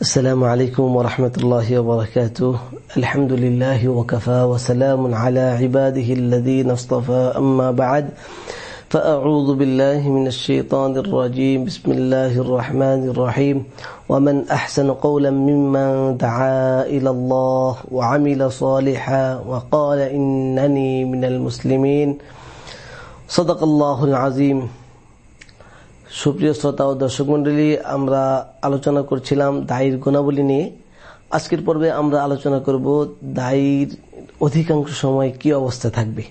السلام عليكم ورحمة الله وبركاته. الحمد لله وكفى وسلام على عباده الذين اصطفى. أما بعد فأعوذ بالله من الشيطان الرجيم. بسم الله الرحمن الرحيم. ومن أحسن قولا ممن دعا إلى الله وعمل صالحا وقال إنني من المسلمين. صدق الله العظيم. সুপ্রিয় শ্রোতা ও দর্শক মন্ডলী, আমরা আলোচনা করছিলাম দায়ের গুণাবলী নিয়ে। আজকের পর্বে আমরা আলোচনা করব দায়ের অধিকাংশ সময় কি অবস্থা থাকবে?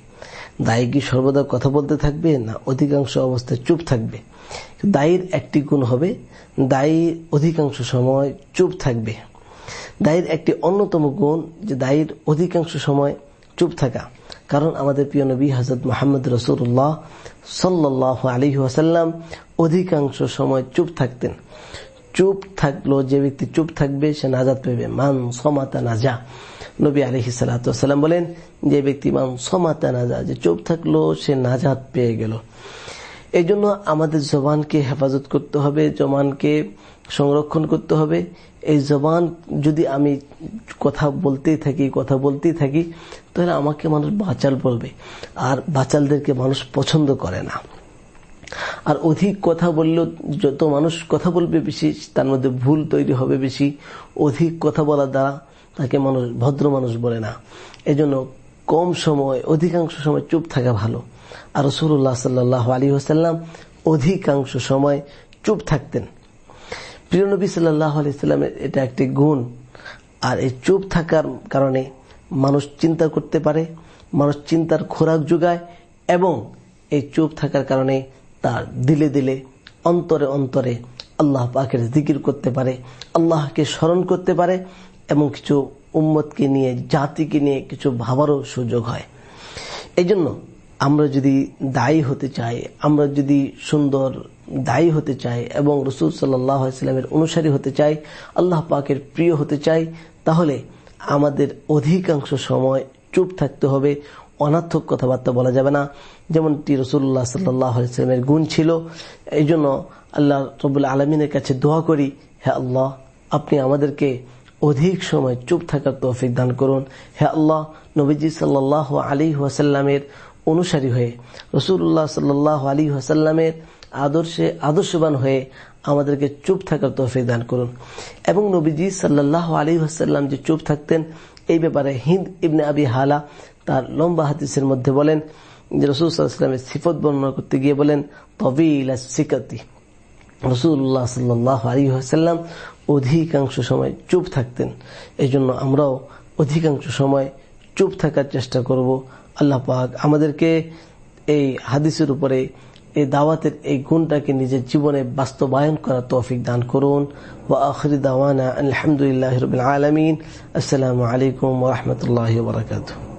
দায়ী কি সর্বদা কথা বলতে থাকবে না অধিকাংশ অবস্থায় চুপ থাকবে? দায়ের একটি গুণ হবে দায়ী অধিকাংশ সময় চুপ থাকবে। দায়ের একটি অন্যতম গুণ যে দায়ের অধিকাংশ সময় চুপ থাকা। কারণ আমাদের প্রিয় নবী হজরত মোহাম্মদ রসুল্লাহ সাল্লাহ আলী ওয়াসাল্লাম অধিকাংশ সময় চুপ থাকতেন। চুপ থাকল, যে ব্যক্তি চুপ থাকবে, সে নাজাদ পেবে। মান সমাতা নাজা। নবী আলী সাল্লাম বলেন, যে ব্যক্তি মান সমাতা নাজা, যে চুপ থাকল, সে নাজাদ পেয়ে গেল। এই আমাদের জবানকে হেফাজত করতে হবে, জবানকে সংরক্ষণ করতে হবে। এই জবান যদি আমি কথা বলতেই থাকি, কথা বলতেই থাকি, তাহলে আমাকে মানুষ বাচাল বলবে। আর বাচালদেরকে মানুষ পছন্দ করে না। আর অধিক কথা বললেও যত মানুষ কথা বলবে বেশি, তার মধ্যে ভুল তৈরি হবে বেশি। অধিক কথা বলার দ্বারা তাকে মানুষ, ভদ্র মানুষ বলে না। এজন্য কম সময়, অধিকাংশ সময় চুপ থাকা ভালো। আর রসুল্লাহ সাল্লাহ আলী হোসাল্লাম অধিকাংশ সময় চুপ থাকতেন। প্রিয় নবী সাল্লাহ আলি সাল্লামের এটা একটি গুণ। আর এই চুপ থাকার কারণে মানুষ চিন্তা করতে পারে, মানুষ চিন্তার খোরাক যোগায় এবং এই চুপ থাকার কারণে তার দিলে দিলে, অন্তরে অন্তরে আল্লাহ পাকের জিকির করতে পারে, আল্লাহকে স্মরণ করতে পারে এবং কিছু উম্মতকে নিয়ে, জাতিকে নিয়ে কিছু ভাবারও সুযোগ হয়। এই আমরা যদি দায়ী হতে চাই, আমরা যদি সুন্দর দায়ী হতে চাই এবং রসুল সাল্লামের অনুসারী হতে চাই আল্লাহ পাকের প্রিয় হতে চাই তাহলে আমাদের অধিকাংশ সময় চুপ থাকতে হবে, অনার্থক কথাবার্তা বলা যাবে না। যেমনটি রসুল্লাহ সাল্লামের গুণ ছিল এই জন্য আল্লাহ রবুল্লা আলমিনের কাছে দোয়া করি হ্যাঁ আল্লাহ, আপনি আমাদেরকে অধিক সময় চুপ থাকার তৌফিক দান করুন। হে আল্লাহ, নবীজি সাল্লাহ আলী ওয়াসাল্লামের অনুসারী হয়ে, রসুল্লাহ সাল্লাহ আলী ওয়াসাল্লামের আদর্শে আদর্শবান হয়ে আমাদেরকে চুপ থাকার তৌফিক দান করুন। এবং নবীজি সাল্লাহ আলী ওয়াসাল্লাম যে চুপ থাকতেন, এই ব্যাপারে হিন্দ ইবনে আবি হালা তার লম্বা হাদিসের মধ্যে বলেন যে রসুল সাল্লামের সিফত বর্ণনা করতে গিয়ে বলেন, তবিল রসুল্লাহ সাল্লাহ আলী ওয়াসাল্লাম অধিকাংশ সময় চুপ থাকতেন। এই জন্য আমরাও অধিকাংশ সময় চুপ থাকার চেষ্টা করব। আল্লাহ পাক আমাদেরকে এই হাদিসের উপরে এই দাওয়াতের এই গুণটাকে নিজের জীবনে বাস্তবায়ন করার তৌফিক দান করুন। ও আখরি দাওয়ানা আলহামদুলিল্লাহ রবিল আলমিন। আসসালামু আলাইকুম রহমতুল্লাহ বরকাতু